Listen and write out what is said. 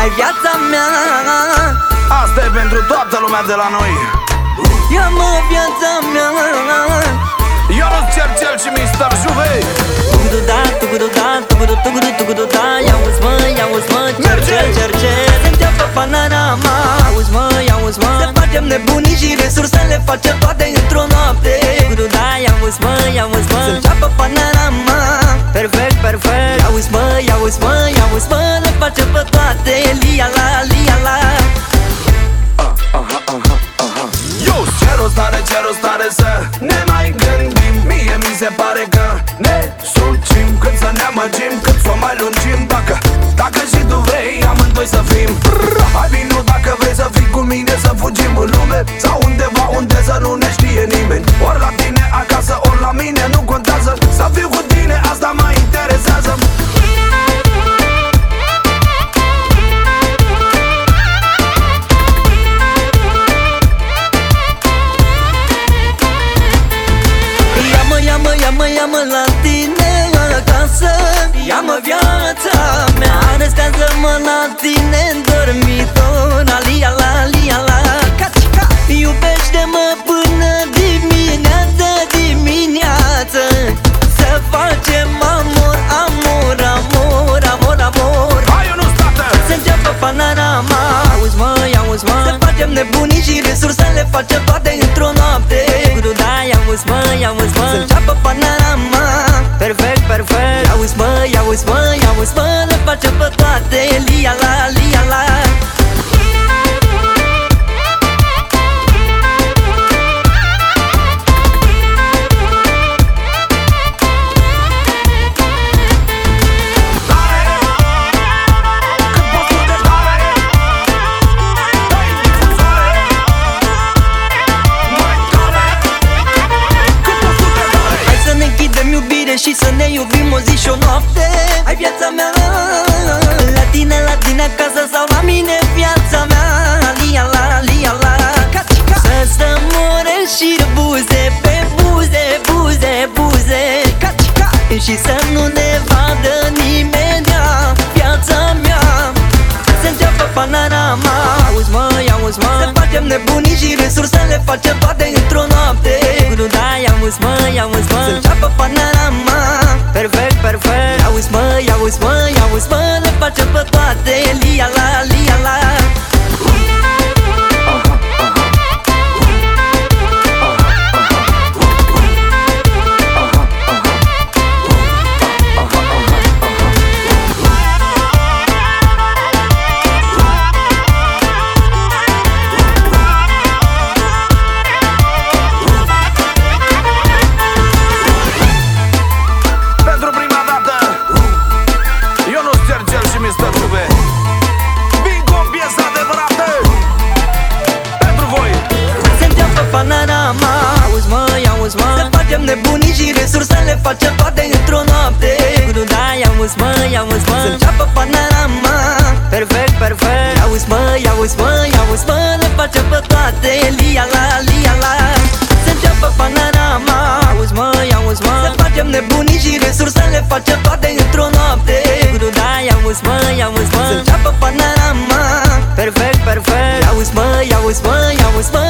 Ai viața mea. Asta e pentru toată lumea de la noi. Ia-mă viața mea. Ionut Cercel și Mr. Juve Tugudu da, tugudu da, tugudu, tugudu, tugudu da Ia-uzi mă, ia-uzi mă, cercel, cercel. Se înceapă panorama. Auzi mă, ia-uzi mă. Să facem nebunii și resursele facem toate într-o noapte. Tugudu da, ia-uzi mă, ia-uzi mă. Se înceapă panorama. Perfect, perfect. Ia-uzi mă, ia-uzi mă, ia-uzi mă. Le facem pe se pare că ne sucim. Când să ne amăgim, cât să o mai lungim. Dacă, dacă și tu vrei amândoi să fim. Hai vino dacă vrei să fii cu mine Să fugim în lume. Sau Ia-mă viața mea. Arestează-mă la tine în dormitor. Alia la, alia la. Cacica Iubește-mă până dimineață, dimineață. Să facem amor, amor, amor, amor, amor. Hai, eu nu stată! să înceapă panorama. Auzi mă, auzi mă Să facem nebunii și resursele facem toate într-o auzi mă, auzi mă Le facem pe toate. Lia la, lia la. Cât poți tu de tare Dai difuzoare Mai tare Cât poți tu de tare Hai să ne închidem iubire și să ne iubim o zi și o noapte nebunii și resursele facem toate într-o noapte. Guru da, auzi mă, auzi mă. Să înceapă panorama Perfect, perfect. Auzi mă, auzi mă, auzi mă. Le facem pe toate nebunii și resursele Facem toate într-o noapte. Nu da, ia-uzi mă, ia-uzi mă. Să înceapă panorama. Perfect, perfect. Ia-uzi mă, ia-uzi mă, ia-uzi mă Le facem pe toate. Lia la, lia la. Să înceapă panorama. Auzi mă, ia-uzi mă. Să facem nebunii și resursele Facem toate într-o noapte. Nu da, ia-uzi mă, ia-uzi mă. Să înceapă panorama. Perfect, perfect. Ia-uzi mă, ia-uzi mă, ia-uzi mă.